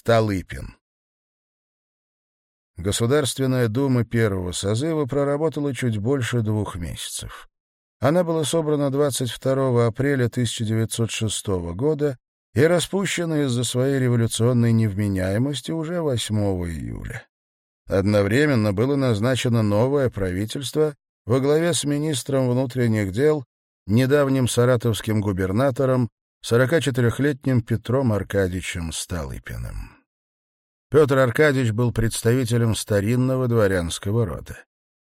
Столыпин. Государственная дума первого созыва проработала чуть больше двух месяцев. Она была собрана 22 апреля 1906 года и распущена из-за своей революционной невменяемости уже 8 июля. Одновременно было назначено новое правительство во главе с министром внутренних дел, недавним саратовским губернатором 44-летним Петром Аркадьевичем Столыпиным. Петр Аркадьевич был представителем старинного дворянского рода.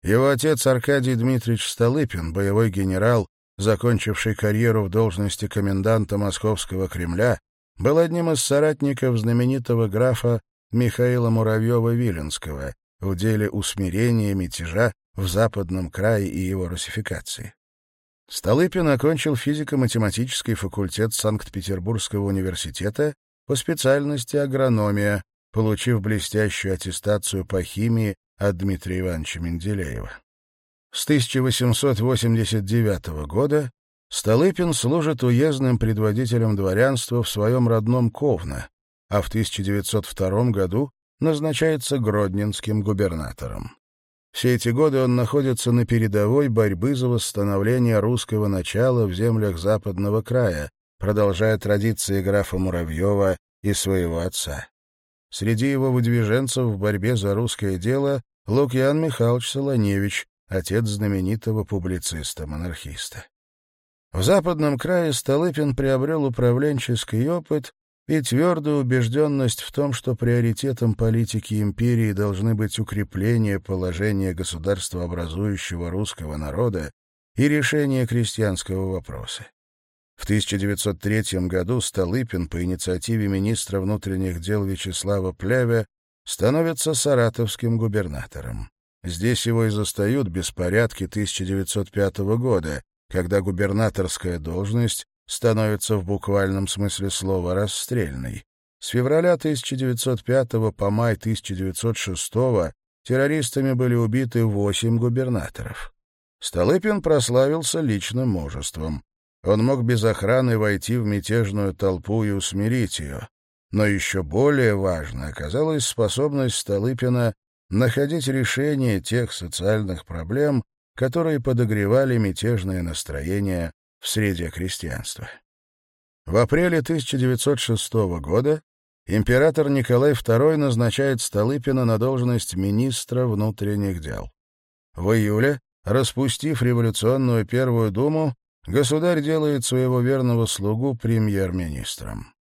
Его отец Аркадий Дмитриевич Столыпин, боевой генерал, закончивший карьеру в должности коменданта Московского Кремля, был одним из соратников знаменитого графа Михаила Муравьева-Виленского в деле усмирения мятежа в западном крае и его русификации. Столыпин окончил физико-математический факультет Санкт-Петербургского университета по специальности агрономия, получив блестящую аттестацию по химии от Дмитрия Ивановича Менделеева. С 1889 года Столыпин служит уездным предводителем дворянства в своем родном Ковно, а в 1902 году назначается гродненским губернатором. Все эти годы он находится на передовой борьбы за восстановление русского начала в землях Западного края, продолжая традиции графа Муравьева и своего отца. Среди его выдвиженцев в борьбе за русское дело Лукьян Михайлович Солоневич, отец знаменитого публициста-монархиста. В западном крае Столыпин приобрел управленческий опыт и твердую убежденность в том, что приоритетом политики империи должны быть укрепление положения государства образующего русского народа и решение крестьянского вопроса. В 1903 году Столыпин по инициативе министра внутренних дел Вячеслава Плявя становится саратовским губернатором. Здесь его и застают беспорядки 1905 года, когда губернаторская должность становится в буквальном смысле слова расстрельной. С февраля 1905 по май 1906 террористами были убиты восемь губернаторов. Столыпин прославился личным мужеством. Он мог без охраны войти в мятежную толпу и усмирить ее. Но еще более важной оказалась способность Столыпина находить решение тех социальных проблем, которые подогревали мятежное настроение в среде крестьянства. В апреле 1906 года император Николай II назначает Столыпина на должность министра внутренних дел. В июле, распустив революционную Первую Думу, государь делает своего верного слугу премьер-министром.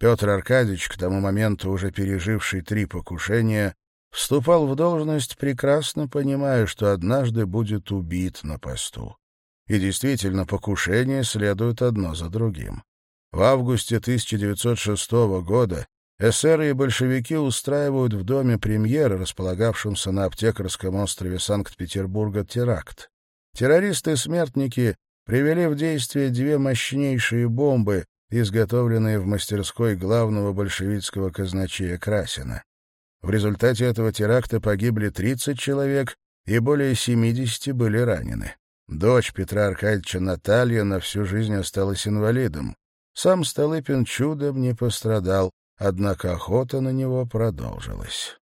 Петр Аркадьевич, к тому моменту уже переживший три покушения, вступал в должность, прекрасно понимая, что однажды будет убит на посту. И действительно, покушения следуют одно за другим. В августе 1906 года эсеры и большевики устраивают в доме премьера, располагавшемся на аптекарском острове Санкт-Петербурга, теракт. Террористы-смертники привели в действие две мощнейшие бомбы, изготовленные в мастерской главного большевистского казначея Красина. В результате этого теракта погибли 30 человек и более 70 были ранены. Дочь Петра Аркадьевича Наталья на всю жизнь осталась инвалидом. Сам Столыпин чудом не пострадал, однако охота на него продолжилась.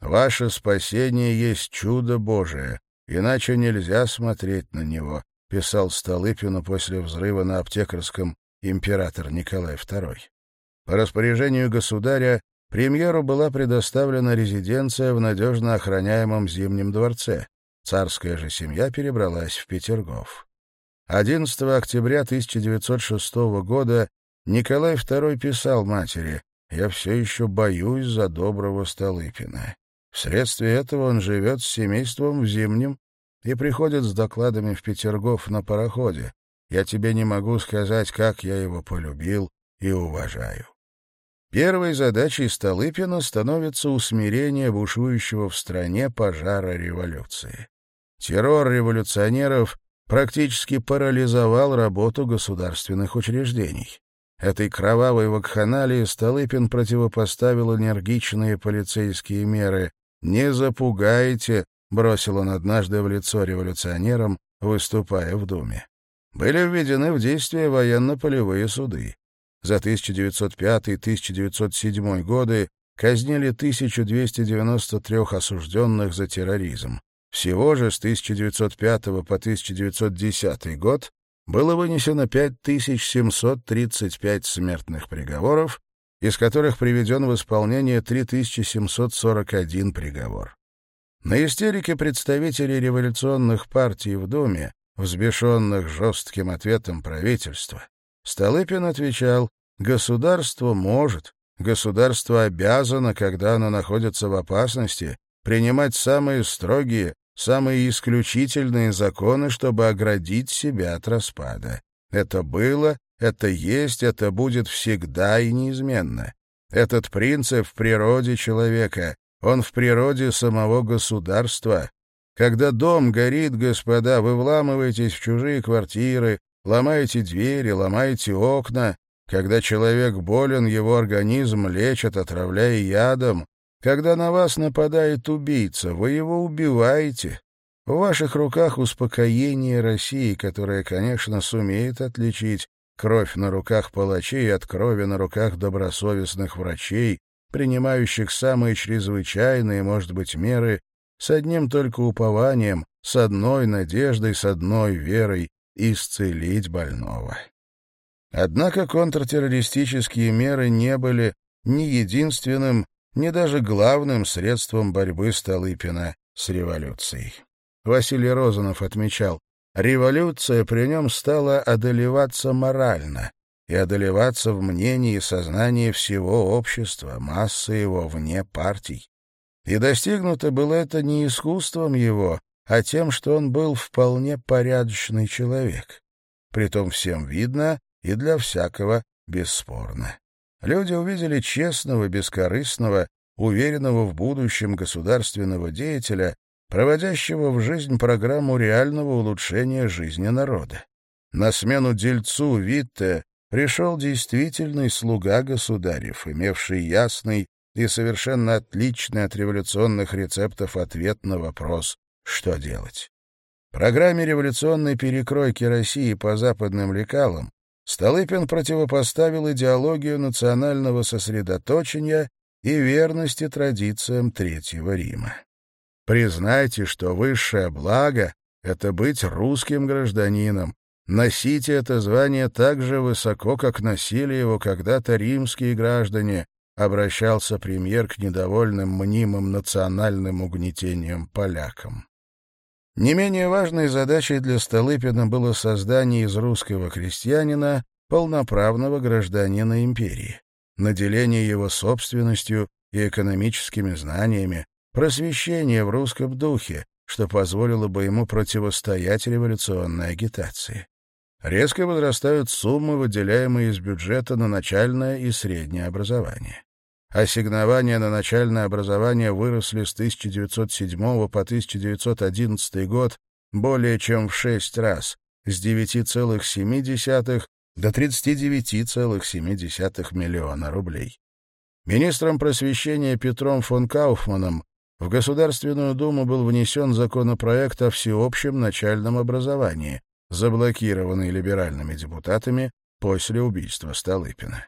«Ваше спасение есть чудо Божие, иначе нельзя смотреть на него», писал Столыпину после взрыва на аптекарском император Николай II. По распоряжению государя премьеру была предоставлена резиденция в надежно охраняемом Зимнем дворце. Царская же семья перебралась в Петергоф. 11 октября 1906 года Николай II писал матери «Я все еще боюсь за доброго Столыпина». Вследствие этого он живет с семейством в Зимнем и приходит с докладами в Петергоф на пароходе. Я тебе не могу сказать, как я его полюбил и уважаю. Первой задачей Столыпина становится усмирение бушующего в стране пожара революции. Террор революционеров практически парализовал работу государственных учреждений. Этой кровавой вакханалии Столыпин противопоставил энергичные полицейские меры. «Не запугайте», — бросил он однажды в лицо революционерам, выступая в Думе. Были введены в действие военно-полевые суды. За 1905-1907 годы казнили 1293 осужденных за терроризм. Всего же с 1905 по 1910 год было вынесено 5735 смертных приговоров, из которых приведен в исполнение 3741 приговор. На истерике представителей революционных партий в Думе, взбешенных жестким ответом правительства, Столыпин отвечал «Государство может, государство обязано, когда оно находится в опасности, принимать самые строгие, самые исключительные законы, чтобы оградить себя от распада. Это было, это есть, это будет всегда и неизменно. Этот принцип в природе человека, он в природе самого государства. Когда дом горит, господа, вы вламываетесь в чужие квартиры, ломаете двери, ломаете окна. Когда человек болен, его организм лечат, отравляя ядом. Когда на вас нападает убийца, вы его убиваете. В ваших руках успокоение России, которая, конечно, сумеет отличить кровь на руках палачей от крови на руках добросовестных врачей, принимающих самые чрезвычайные, может быть, меры, с одним только упованием, с одной надеждой, с одной верой исцелить больного. Однако контртеррористические меры не были ни единственным, ни даже главным средством борьбы Столыпина с революцией. Василий Розанов отмечал, революция при нем стала одолеваться морально и одолеваться в мнении и сознании всего общества, массы его вне партий. И достигнуто было это не искусством его, а тем, что он был вполне порядочный человек. Притом всем видно и для всякого бесспорно люди увидели честного, бескорыстного, уверенного в будущем государственного деятеля, проводящего в жизнь программу реального улучшения жизни народа. На смену дельцу Витте пришел действительный слуга государев, имевший ясный и совершенно отличный от революционных рецептов ответ на вопрос «что делать?». В программе революционной перекройки России по западным лекалам Столыпин противопоставил идеологию национального сосредоточения и верности традициям Третьего Рима. Признайте, что высшее благо — это быть русским гражданином. Носите это звание так же высоко, как носили его когда-то римские граждане, обращался премьер к недовольным мнимым национальным угнетениям полякам. Не менее важной задачей для Столыпина было создание из русского крестьянина полноправного гражданина империи, наделение его собственностью и экономическими знаниями, просвещение в русском духе, что позволило бы ему противостоять революционной агитации. Резко возрастают суммы, выделяемые из бюджета на начальное и среднее образование. Ассигнования на начальное образование выросли с 1907 по 1911 год более чем в 6 раз, с 9,7 до 39,7 миллиона рублей. Министром просвещения Петром фон Кауфманом в Государственную Думу был внесен законопроект о всеобщем начальном образовании, заблокированный либеральными депутатами после убийства Столыпина.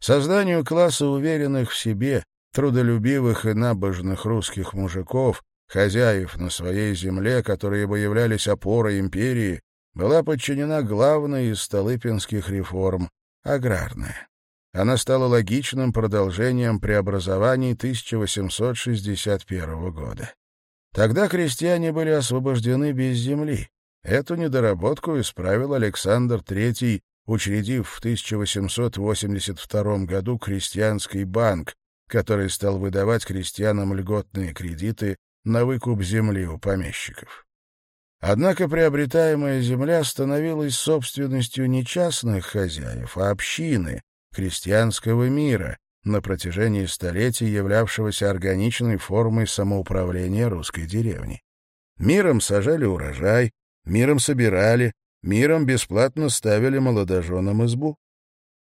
Созданию класса уверенных в себе, трудолюбивых и набожных русских мужиков, хозяев на своей земле, которые бы являлись опорой империи, была подчинена главной из столыпинских реформ — аграрная. Она стала логичным продолжением преобразований 1861 года. Тогда крестьяне были освобождены без земли. Эту недоработку исправил Александр III учредив в 1882 году крестьянский банк, который стал выдавать крестьянам льготные кредиты на выкуп земли у помещиков. Однако приобретаемая земля становилась собственностью не частных хозяев, а общины, крестьянского мира, на протяжении столетий являвшегося органичной формой самоуправления русской деревни. Миром сажали урожай, миром собирали, миром бесплатно ставили молодоженам избу.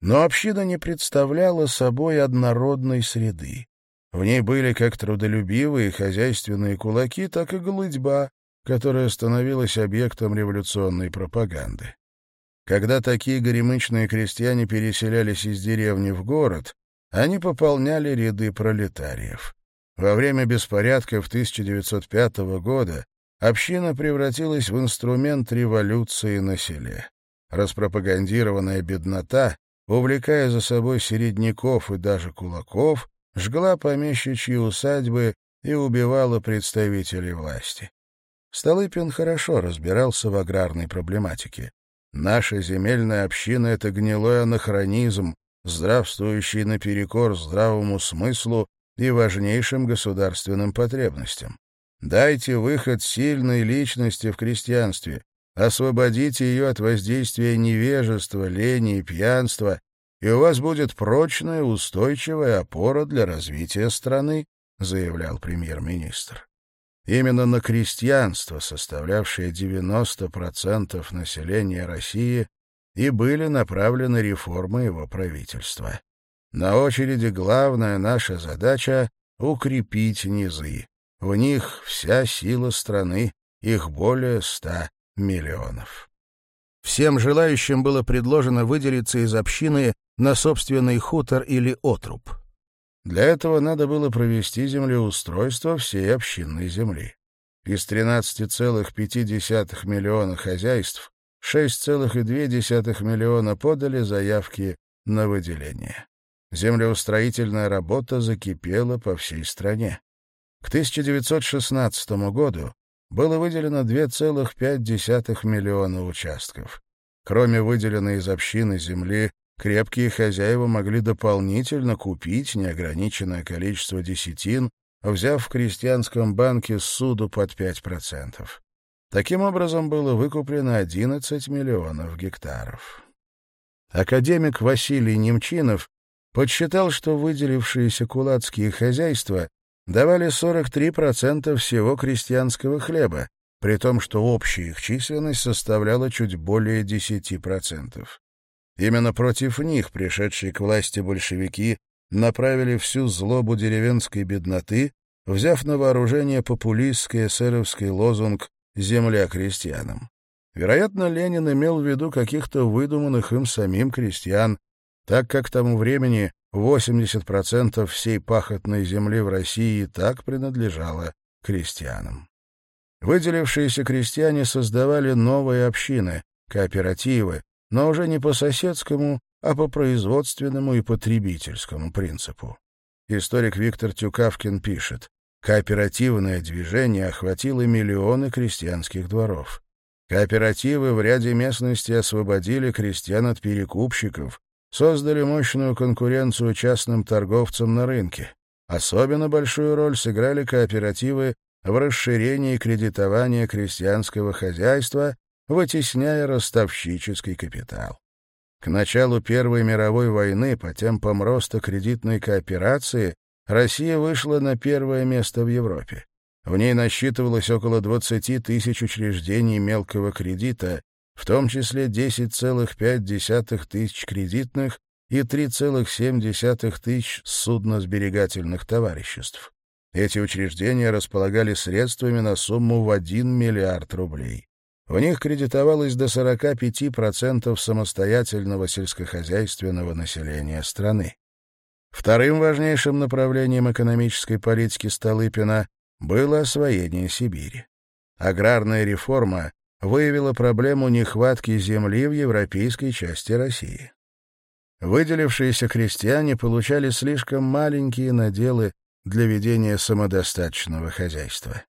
Но община не представляла собой однородной среды. В ней были как трудолюбивые хозяйственные кулаки, так и голыдьба, которая становилась объектом революционной пропаганды. Когда такие горемычные крестьяне переселялись из деревни в город, они пополняли ряды пролетариев. Во время беспорядков 1905 года община превратилась в инструмент революции на селе. Распропагандированная беднота, увлекая за собой середняков и даже кулаков, жгла помещичьи усадьбы и убивала представителей власти. Столыпин хорошо разбирался в аграрной проблематике. Наша земельная община — это гнилой анахронизм, здравствующий наперекор здравому смыслу и важнейшим государственным потребностям. Дайте выход сильной личности в крестьянстве, освободите ее от воздействия невежества, лени и пьянства, и у вас будет прочная, устойчивая опора для развития страны, заявлял премьер-министр. Именно на крестьянство, составлявшее 90% населения России, и были направлены реформы его правительства. На очереди главная наша задача — укрепить низы. В них вся сила страны, их более ста миллионов. Всем желающим было предложено выделиться из общины на собственный хутор или отруб. Для этого надо было провести землеустройство всей общинной земли. Из 13,5 миллиона хозяйств 6,2 миллиона подали заявки на выделение. Землеустроительная работа закипела по всей стране. К 1916 году было выделено 2,5 миллиона участков. Кроме выделенной из общины земли, крепкие хозяева могли дополнительно купить неограниченное количество десятин, взяв в крестьянском банке суду под 5%. Таким образом, было выкуплено 11 миллионов гектаров. Академик Василий Немчинов подсчитал, что выделившиеся кулацкие хозяйства давали 43% всего крестьянского хлеба, при том, что общая их численность составляла чуть более 10%. Именно против них пришедшие к власти большевики направили всю злобу деревенской бедноты, взяв на вооружение популистский эсеровский лозунг «Земля крестьянам». Вероятно, Ленин имел в виду каких-то выдуманных им самим крестьян, так как к тому времени 80% всей пахотной земли в России так принадлежало крестьянам. Выделившиеся крестьяне создавали новые общины, кооперативы, но уже не по соседскому, а по производственному и потребительскому принципу. Историк Виктор Тюкавкин пишет, кооперативное движение охватило миллионы крестьянских дворов. Кооперативы в ряде местностей освободили крестьян от перекупщиков, создали мощную конкуренцию частным торговцам на рынке. Особенно большую роль сыграли кооперативы в расширении кредитования крестьянского хозяйства, вытесняя ростовщический капитал. К началу Первой мировой войны по темпам роста кредитной кооперации Россия вышла на первое место в Европе. В ней насчитывалось около 20 тысяч учреждений мелкого кредита, в том числе 10,5 тысяч кредитных и 3,7 тысяч судносберегательных товариществ. Эти учреждения располагали средствами на сумму в 1 миллиард рублей. В них кредитовалось до 45% самостоятельного сельскохозяйственного населения страны. Вторым важнейшим направлением экономической политики Столыпина было освоение Сибири. Аграрная реформа выявила проблему нехватки земли в европейской части России. Выделившиеся крестьяне получали слишком маленькие наделы для ведения самодостаточного хозяйства.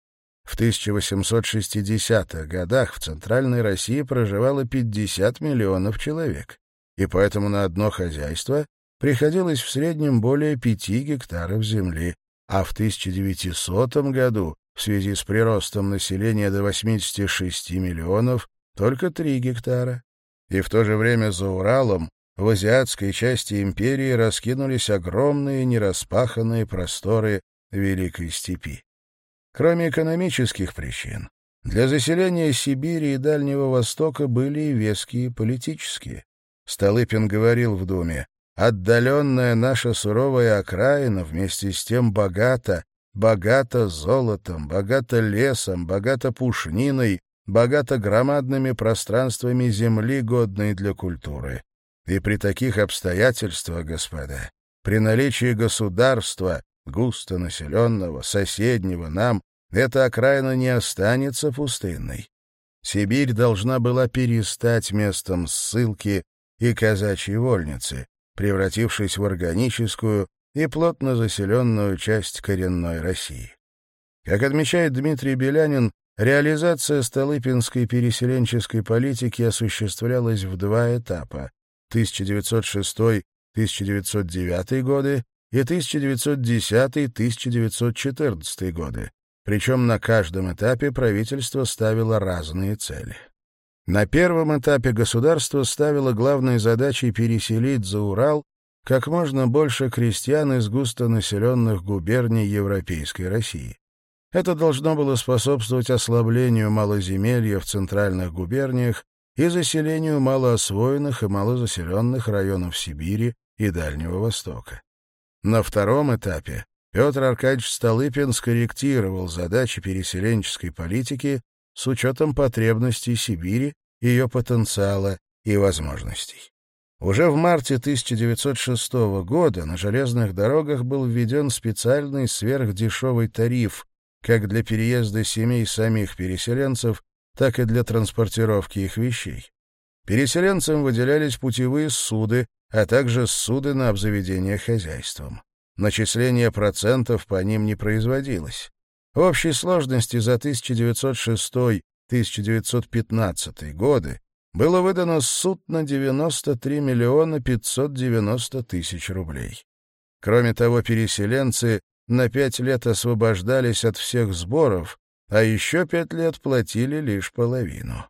В 1860-х годах в Центральной России проживало 50 миллионов человек, и поэтому на одно хозяйство приходилось в среднем более 5 гектаров земли, а в 1900 году в связи с приростом населения до 86 миллионов только 3 гектара. И в то же время за Уралом в азиатской части империи раскинулись огромные нераспаханные просторы Великой степи. Кроме экономических причин, для заселения Сибири и Дальнего Востока были и веские политические. Столыпин говорил в Думе, «Отдаленная наша суровая окраина вместе с тем богата богато золотом, богато лесом, богато пушниной, богато громадными пространствами земли, годной для культуры. И при таких обстоятельствах, господа, при наличии государства, густо населенного, соседнего нам, эта окраина не останется пустынной. Сибирь должна была перестать местом ссылки и казачьей вольницы, превратившись в органическую, и плотно заселенную часть коренной России. Как отмечает Дмитрий Белянин, реализация столыпинской переселенческой политики осуществлялась в два этапа 1906-1909 годы и 1910-1914 годы, причем на каждом этапе правительство ставило разные цели. На первом этапе государство ставило главной задачей переселить за Урал как можно больше крестьян из густонаселенных губерний Европейской России. Это должно было способствовать ослаблению малоземелья в центральных губерниях и заселению малоосвоенных и малозаселенных районов Сибири и Дальнего Востока. На втором этапе Петр Аркадьевич Столыпин скорректировал задачи переселенческой политики с учетом потребностей Сибири, ее потенциала и возможностей. Уже в марте 1906 года на железных дорогах был введен специальный сверхдешевый тариф как для переезда семей самих переселенцев, так и для транспортировки их вещей. Переселенцам выделялись путевые суды, а также суды на обзаведение хозяйством. Начисление процентов по ним не производилось. В общей сложности за 1906-1915 годы было выдано суд на 93 миллиона 590 тысяч рублей. Кроме того, переселенцы на пять лет освобождались от всех сборов, а еще пять лет платили лишь половину.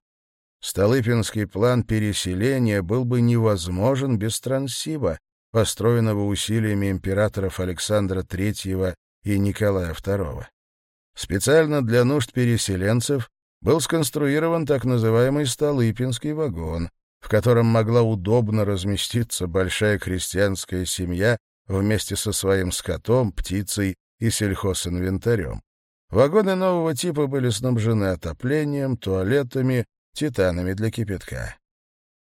Столыпинский план переселения был бы невозможен без Транссиба, построенного усилиями императоров Александра III и Николая II. Специально для нужд переселенцев был сконструирован так называемый Столыпинский вагон, в котором могла удобно разместиться большая крестьянская семья вместе со своим скотом, птицей и сельхозинвентарем. Вагоны нового типа были снабжены отоплением, туалетами, титанами для кипятка.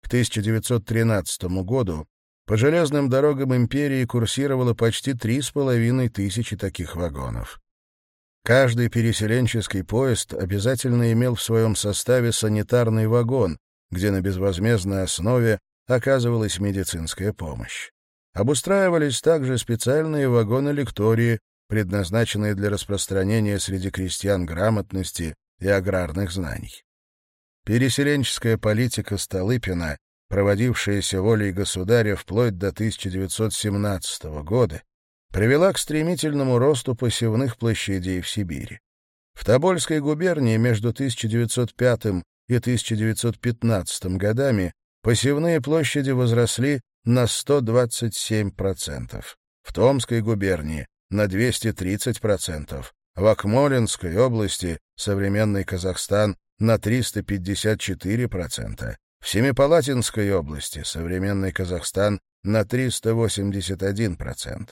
К 1913 году по железным дорогам империи курсировало почти 3,5 тысячи таких вагонов. Каждый переселенческий поезд обязательно имел в своем составе санитарный вагон, где на безвозмездной основе оказывалась медицинская помощь. Обустраивались также специальные вагоны-лектории, предназначенные для распространения среди крестьян грамотности и аграрных знаний. Переселенческая политика Столыпина, проводившаяся волей государя вплоть до 1917 года, привела к стремительному росту посевных площадей в Сибири. В Тобольской губернии между 1905 и 1915 годами посевные площади возросли на 127%, в Томской губернии на 230%, в Акмолинской области, современный Казахстан, на 354%, в Семипалатинской области, современный Казахстан, на 381%.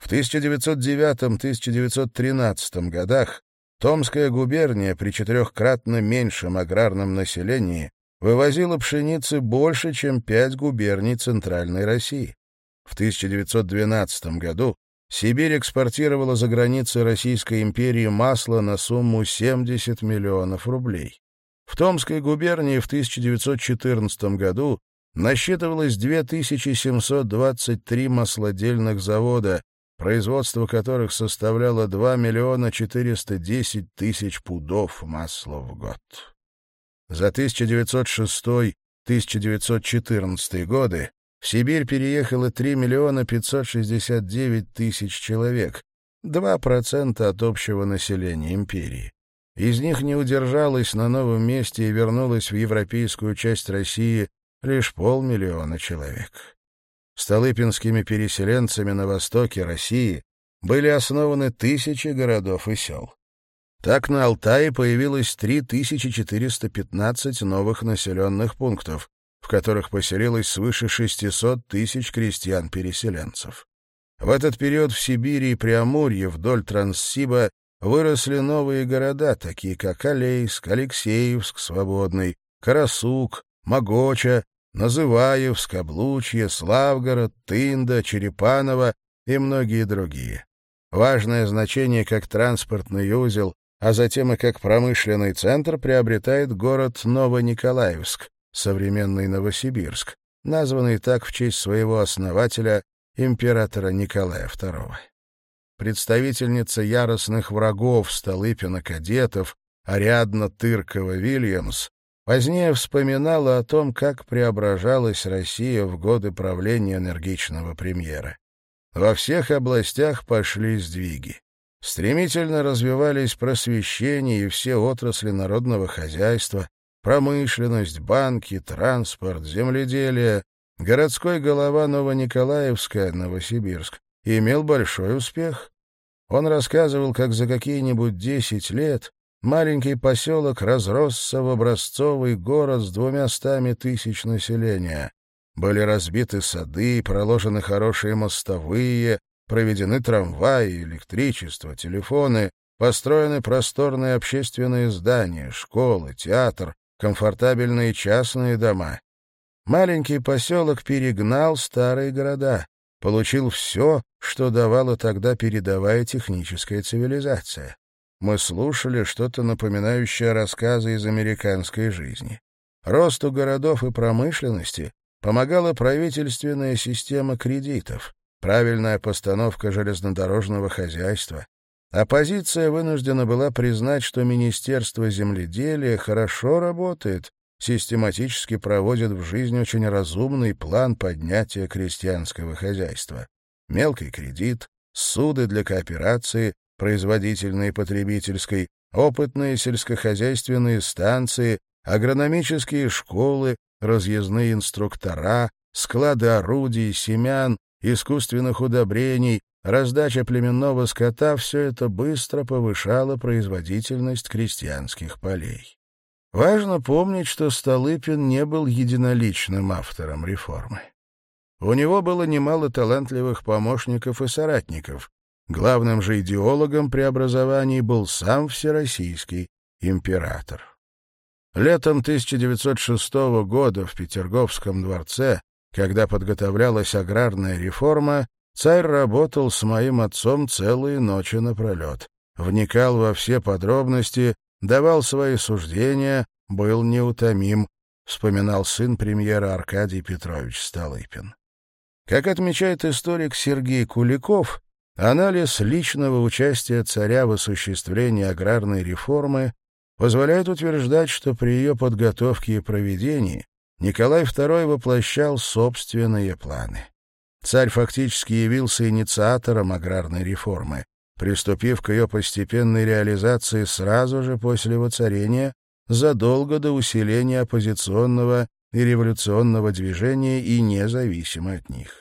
В 1909-1913 годах Томская губерния при четырехкратно меньшем аграрном населении вывозила пшеницы больше, чем пять губерний Центральной России. В 1912 году Сибирь экспортировала за границы Российской империи масло на сумму 70 миллионов рублей. В Томской губернии в 1914 году насчитывалось 2723 маслодельных завода, производство которых составляло 2 миллиона 410 тысяч пудов масла в год. За 1906-1914 годы в Сибирь переехало 3 миллиона 569 тысяч человек, 2% от общего населения империи. Из них не удержалось на новом месте и вернулось в европейскую часть России лишь полмиллиона человек столыпинскими переселенцами на востоке России были основаны тысячи городов и сел. Так на Алтае появилось 3415 новых населенных пунктов, в которых поселилось свыше 600 тысяч крестьян-переселенцев. В этот период в Сибири и Преамурье вдоль Транссиба выросли новые города, такие как Алейск, Алексеевск, Свободный, Карасук, Могоча, Называевск, Облучье, Славгород, Тында, Черепаново и многие другие. Важное значение как транспортный узел, а затем и как промышленный центр приобретает город Новониколаевск, современный Новосибирск, названный так в честь своего основателя, императора Николая II. Представительница яростных врагов Столыпина-кадетов Ариадна Тыркова-Вильямс Позднее вспоминала о том, как преображалась Россия в годы правления энергичного премьера. Во всех областях пошли сдвиги. Стремительно развивались просвещение и все отрасли народного хозяйства, промышленность, банки, транспорт, земледелие. Городской голова Новониколаевска, Новосибирск, имел большой успех. Он рассказывал, как за какие-нибудь десять лет маленький поселок разросся в образцовый город с двумястами тысяч населения. Были разбиты сады, проложены хорошие мостовые, проведены трамваи, электричество, телефоны, построены просторные общественные здания, школы, театр, комфортабельные частные дома. Маленький поселок перегнал старые города, получил все, что давала тогда передовая техническая цивилизация мы слушали что-то напоминающее рассказы из американской жизни. Росту городов и промышленности помогала правительственная система кредитов, правильная постановка железнодорожного хозяйства. Оппозиция вынуждена была признать, что Министерство земледелия хорошо работает, систематически проводит в жизнь очень разумный план поднятия крестьянского хозяйства. Мелкий кредит, суды для кооперации, производительной и потребительской, опытные сельскохозяйственные станции, агрономические школы, разъездные инструктора, склады орудий, семян, искусственных удобрений, раздача племенного скота — все это быстро повышало производительность крестьянских полей. Важно помнить, что Столыпин не был единоличным автором реформы. У него было немало талантливых помощников и соратников, Главным же идеологом преобразований был сам всероссийский император. Летом 1906 года в Петерговском дворце, когда подготовлялась аграрная реформа, царь работал с моим отцом целые ночи напролет, вникал во все подробности, давал свои суждения, был неутомим, вспоминал сын премьера Аркадий Петрович Столыпин. Как отмечает историк Сергей Куликов, Анализ личного участия царя в осуществлении аграрной реформы позволяет утверждать, что при ее подготовке и проведении Николай II воплощал собственные планы. Царь фактически явился инициатором аграрной реформы, приступив к ее постепенной реализации сразу же после воцарения, задолго до усиления оппозиционного и революционного движения и независимо от них.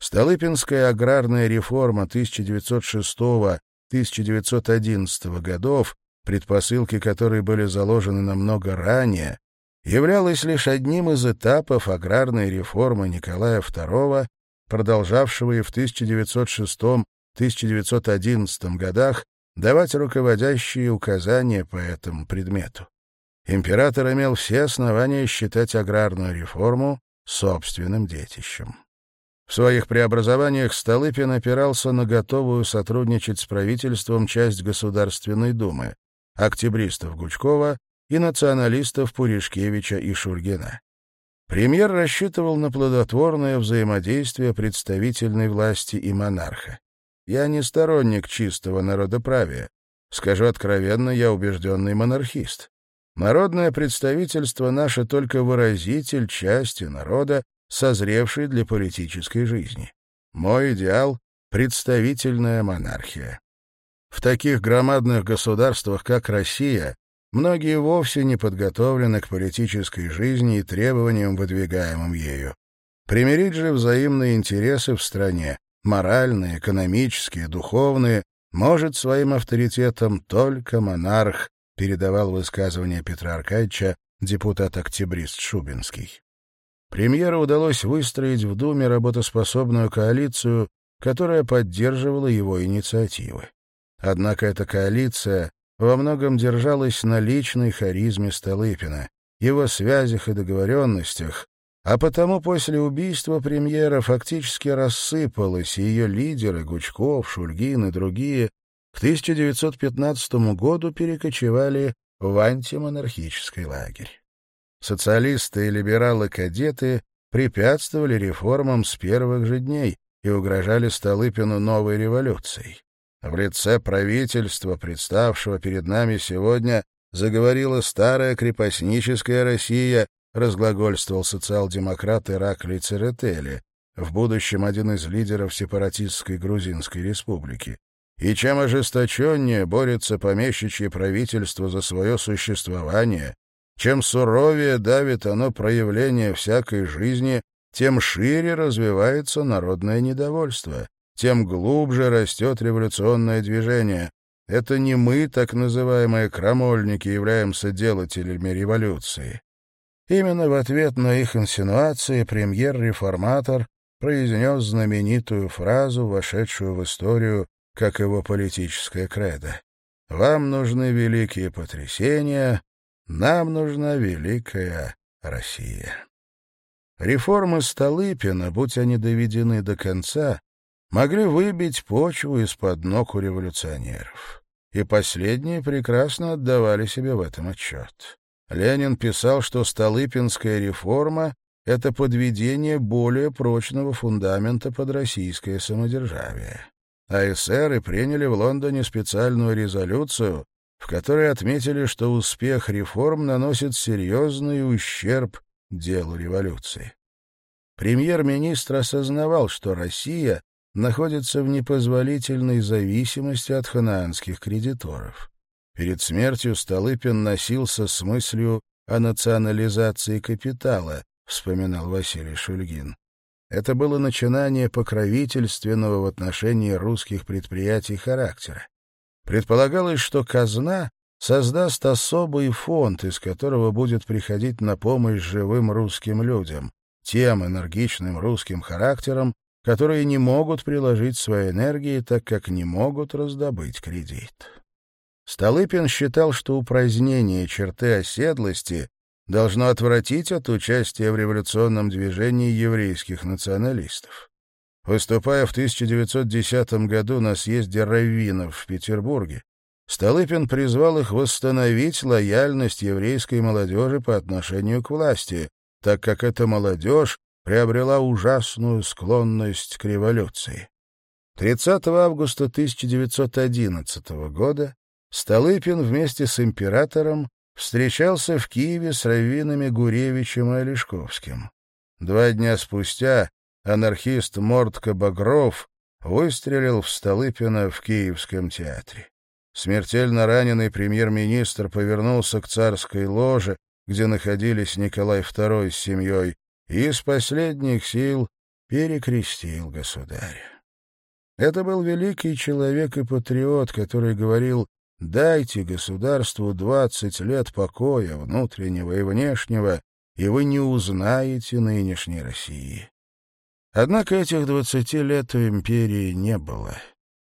Столыпинская аграрная реформа 1906-1911 годов, предпосылки которой были заложены намного ранее, являлась лишь одним из этапов аграрной реформы Николая II, продолжавшего и в 1906-1911 годах давать руководящие указания по этому предмету. Император имел все основания считать аграрную реформу собственным детищем. В своих преобразованиях Столыпин опирался на готовую сотрудничать с правительством часть Государственной Думы, октябристов Гучкова и националистов Пуришкевича и Шургина. Премьер рассчитывал на плодотворное взаимодействие представительной власти и монарха. Я не сторонник чистого народоправия. Скажу откровенно, я убежденный монархист. Народное представительство наше только выразитель части народа, Созревший для политической жизни. Мой идеал — представительная монархия. В таких громадных государствах, как Россия, многие вовсе не подготовлены к политической жизни и требованиям, выдвигаемым ею. Примирить же взаимные интересы в стране, моральные, экономические, духовные, может своим авторитетом только монарх, передавал высказывание Петра Аркадьевича депутат-октябрист Шубинский. Премьеру удалось выстроить в Думе работоспособную коалицию, которая поддерживала его инициативы. Однако эта коалиция во многом держалась на личной харизме Столыпина, его связях и договоренностях, а потому после убийства премьера фактически рассыпалась, и ее лидеры Гучков, Шульгин и другие к 1915 году перекочевали в антимонархический лагерь. Социалисты и либералы-кадеты препятствовали реформам с первых же дней и угрожали Столыпину новой революцией. В лице правительства, представшего перед нами сегодня, заговорила старая крепостническая Россия, разглагольствовал социал-демократ Ираклий Церетели, в будущем один из лидеров сепаратистской Грузинской республики. И чем ожесточеннее борется помещичье правительство за свое существование, чем суровее давит оно проявление всякой жизни, тем шире развивается народное недовольство, тем глубже растет революционное движение. Это не мы, так называемые крамольники, являемся делателями революции. Именно в ответ на их инсинуации премьер-реформатор произнес знаменитую фразу, вошедшую в историю как его политическое кредо. «Вам нужны великие потрясения, нам нужна великая Россия. Реформы Столыпина, будь они доведены до конца, могли выбить почву из-под ног у революционеров. И последние прекрасно отдавали себе в этом отчет. Ленин писал, что Столыпинская реформа — это подведение более прочного фундамента под российское самодержавие. А эсеры приняли в Лондоне специальную резолюцию, в которой отметили, что успех реформ наносит серьезный ущерб делу революции. Премьер-министр осознавал, что Россия находится в непозволительной зависимости от ханаанских кредиторов. Перед смертью Столыпин носился с мыслью о национализации капитала, вспоминал Василий Шульгин. Это было начинание покровительственного в отношении русских предприятий характера. Предполагалось, что казна создаст особый фонд, из которого будет приходить на помощь живым русским людям, тем энергичным русским характерам, которые не могут приложить свои энергии, так как не могут раздобыть кредит. Столыпин считал, что упразднение черты оседлости должно отвратить от участия в революционном движении еврейских националистов. Выступая в 1910 году на съезде раввинов в Петербурге, Столыпин призвал их восстановить лояльность еврейской молодежи по отношению к власти, так как эта молодежь приобрела ужасную склонность к революции. 30 августа 1911 года Столыпин вместе с императором встречался в Киеве с раввинами Гуревичем и Олешковским. Два дня спустя анархист Мортко Багров выстрелил в Столыпина в Киевском театре. Смертельно раненый премьер-министр повернулся к царской ложе, где находились Николай II с семьей, и из последних сил перекрестил государя. Это был великий человек и патриот, который говорил «Дайте государству двадцать лет покоя, внутреннего и внешнего, и вы не узнаете нынешней России. Однако этих двадцати лет у империи не было.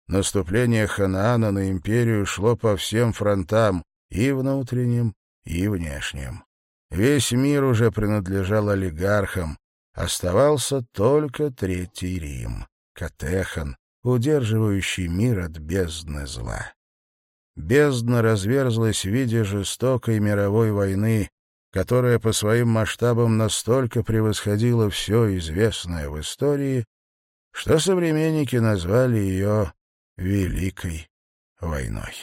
Наступление Ханаана на империю шло по всем фронтам, и внутренним, и внешним. Весь мир уже принадлежал олигархам, оставался только Третий Рим, Катехан, удерживающий мир от бездны зла. Бездна разверзлась в виде жестокой мировой войны, которая по своим масштабам настолько превосходила все известное в истории, что современники назвали ее «Великой войной».